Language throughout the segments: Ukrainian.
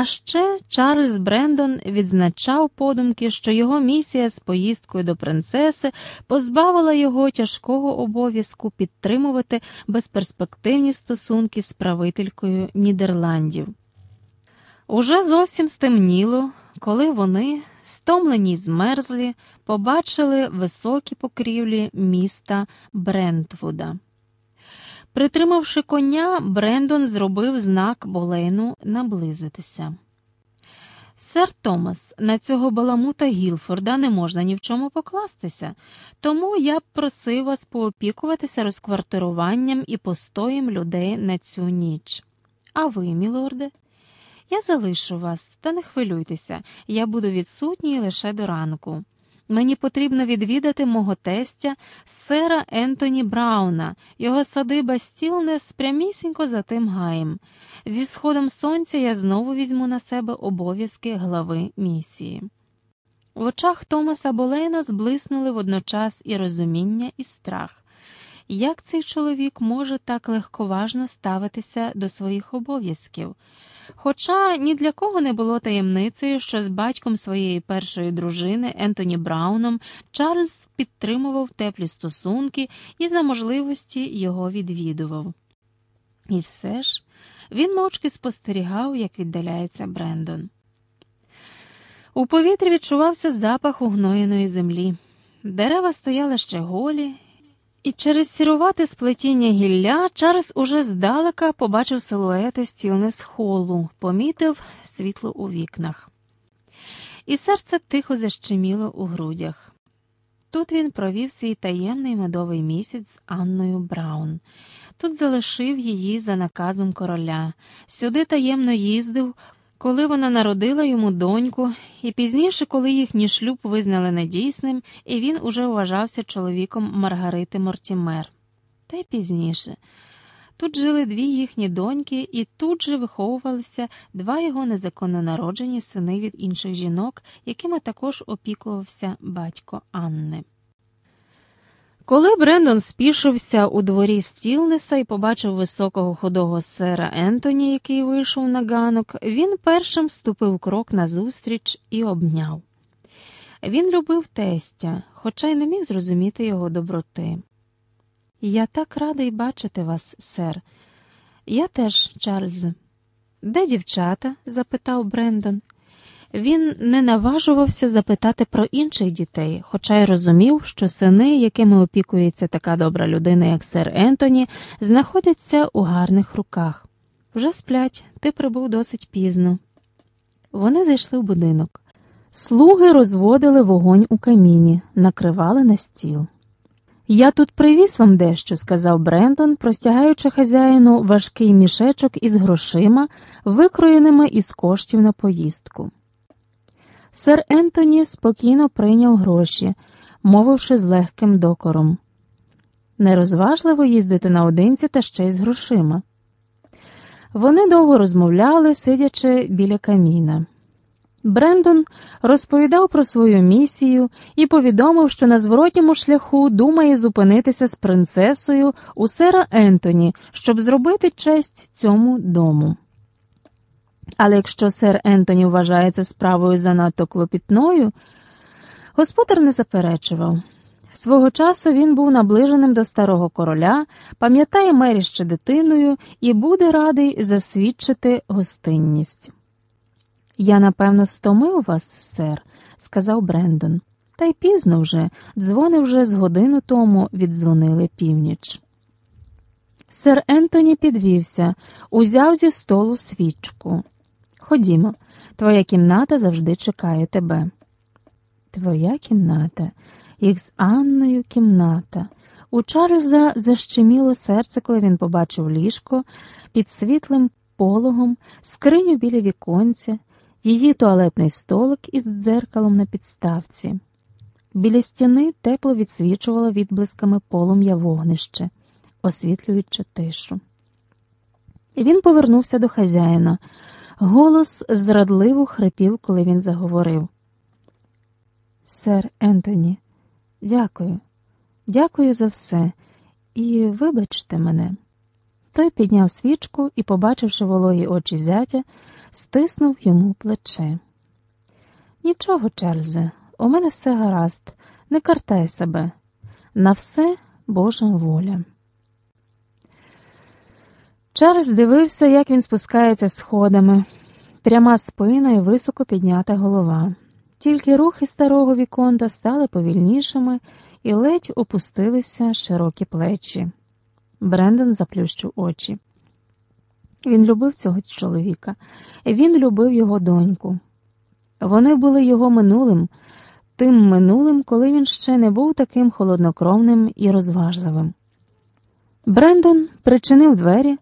А ще Чарльз Брендон відзначав подумки, що його місія з поїздкою до принцеси позбавила його тяжкого обов'язку підтримувати безперспективні стосунки з правителькою Нідерландів. Уже зовсім стемніло, коли вони, стомлені й змерзлі, побачили високі покрівлі міста Брентвуда. Притримавши коня, Брендон зробив знак Болейну наблизитися. Сер Томас, на цього баламута Гілфорда не можна ні в чому покластися, тому я б просив вас поопікуватися розквартируванням і постоєм людей на цю ніч. А ви, мілорде, я залишу вас, та не хвилюйтеся, я буду відсутній лише до ранку. Мені потрібно відвідати мого тестя, сера Ентоні Брауна, його садиба стілне прямісінько за тим гаєм. Зі сходом сонця я знову візьму на себе обов'язки глави місії. В очах Томаса Болейна зблиснули водночас і розуміння, і страх. Як цей чоловік може так легковажно ставитися до своїх обов'язків? Хоча ні для кого не було таємницею, що з батьком своєї першої дружини Ентоні Брауном Чарльз підтримував теплі стосунки і за можливості його відвідував. І все ж він мовчки спостерігав, як віддаляється Брендон. У повітрі відчувався запах угноєної землі. Дерева стояли ще голі, і через сірувате сплетіння гілля Чарльз уже здалека побачив силуети стілни з холу, помітив світло у вікнах. І серце тихо защеміло у грудях. Тут він провів свій таємний медовий місяць з Анною Браун. Тут залишив її за наказом короля, сюди таємно їздив, коли вона народила йому доньку, і пізніше, коли їхній шлюб визнали недійсним, і він уже вважався чоловіком Маргарити Мортімер. Та й пізніше. Тут жили дві їхні доньки, і тут же виховувалися два його незаконно народжені сини від інших жінок, якими також опікувався батько Анни. Коли Брендон спішився у дворі Стілнеса і побачив високого худого сера Ентоні, який вийшов на ганок, він першим ступив крок назустріч і обняв. Він любив тестя, хоча й не міг зрозуміти його доброти. Я так радий бачити вас, сер. Я теж, Чарльз. Де дівчата? запитав Брендон. Він не наважувався запитати про інших дітей, хоча й розумів, що сини, якими опікується така добра людина, як сер Ентоні, знаходяться у гарних руках. Вже сплять, ти прибув досить пізно. Вони зайшли в будинок. Слуги розводили вогонь у каміні, накривали на стіл. Я тут привіз вам дещо, сказав Брендон, простягаючи хазяїну важкий мішечок із грошима, викроєними із коштів на поїздку. Сер Ентоні спокійно прийняв гроші, мовивши з легким докором. Нерозважливо їздити наодинці та ще й з грошима. Вони довго розмовляли, сидячи біля каміна. Брендон розповідав про свою місію і повідомив, що на зворотньому шляху думає зупинитися з принцесою у сера Ентоні, щоб зробити честь цьому дому. Але якщо сер Ентоні вважається справою занадто клопітною, господар не заперечував. Свого часу він був наближеним до старого короля, пам'ятає Мері ще дитиною і буде радий засвідчити гостинність. Я, напевно, стомив вас, сер, сказав Брендон. Та й пізно вже, дзвони вже з годину тому віддзвонили північ. Сер Ентоні підвівся, узяв зі столу свічку. Ходімо, твоя кімната завжди чекає тебе. Твоя кімната, їх з Анною кімната. У Чарльза защеміло серце, коли він побачив ліжко під світлим пологом, скриню біля віконця, її туалетний столик із дзеркалом на підставці. Біля стіни тепло відсвічувало відблисками полум'я вогнище, освітлюючи тишу. Він повернувся до хазяїна. Голос зрадливо хрипів, коли він заговорив. Сер Ентоні, дякую, дякую за все, і вибачте мене. Той підняв свічку і, побачивши вологі очі зятя, стиснув йому плече. Нічого, Чарльзе, у мене все гаразд, не картай себе. На все Божа воля. Чарльз дивився, як він спускається сходами, пряма спина і високо піднята голова. Тільки рухи старого віконта стали повільнішими і ледь опустилися широкі плечі. Брендон заплющив очі. Він любив цього чоловіка, він любив його доньку. Вони були його минулим, тим минулим, коли він ще не був таким холоднокровним і розважливим. Брендон причинив двері,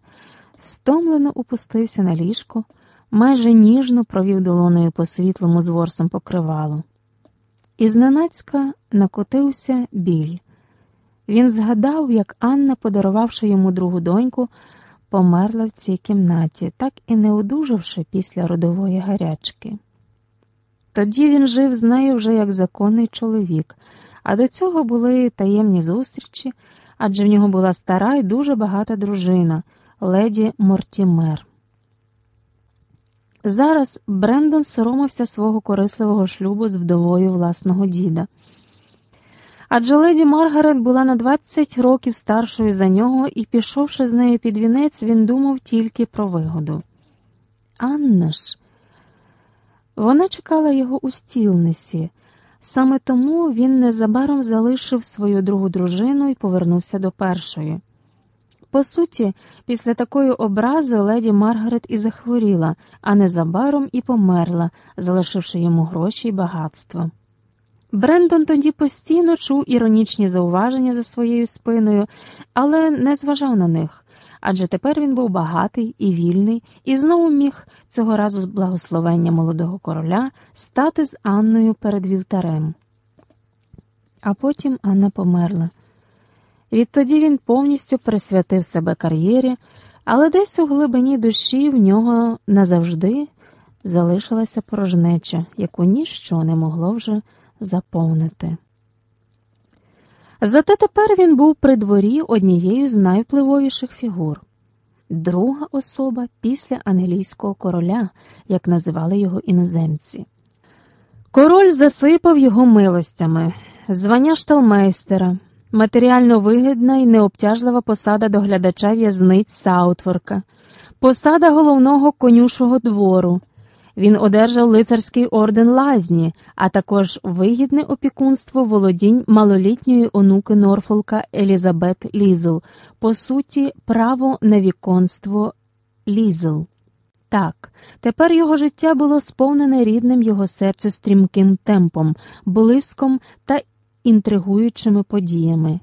стомлено опустився на ліжко, майже ніжно провів долоною по світлому з ворсом покривалу. І зненацька накотився біль. Він згадав, як Анна, подарувавши йому другу доньку, померла в цій кімнаті, так і не одужавши після родової гарячки. Тоді він жив з нею вже як законний чоловік, а до цього були таємні зустрічі, адже в нього була стара і дуже багата дружина, леді Мортімер. Зараз Брендон соромився свого корисливого шлюбу з вдовою власного діда. Адже леді Маргарет була на 20 років старшою за нього, і, пішовши з нею під вінець, він думав тільки про вигоду. Анна ж, вона чекала його у стілниці, саме тому він незабаром залишив свою другу дружину і повернувся до першої. По суті, після такої образи леді Маргарет і захворіла, а незабаром і померла, залишивши йому гроші й багатство. Брендон тоді постійно чув іронічні зауваження за своєю спиною, але не зважав на них, адже тепер він був багатий і вільний, і знову міг цього разу з благословення молодого короля стати з Анною перед вівтарем. А потім Анна померла. Відтоді він повністю присвятив себе кар'єрі, але десь у глибині душі в нього назавжди залишилася порожнеча, яку ніщо не могло вже заповнити. Зате тепер він був при дворі однією з найвпливовіших фігур, друга особа після англійського короля, як називали його іноземці. Король засипав його милостями, звання шталмейстера, матеріально вигідна і необтяжлива посада доглядача в'язниць Саутворка, посада головного конюшого двору. Він одержав лицарський орден лазні, а також вигідне опікунство володінь малолітньої онуки Норфолка Елізабет Лізл, по суті, право на віконство Лізл. Так, тепер його життя було сповнене рідним його серцю стрімким темпом, блиском та інтригуючими подіями.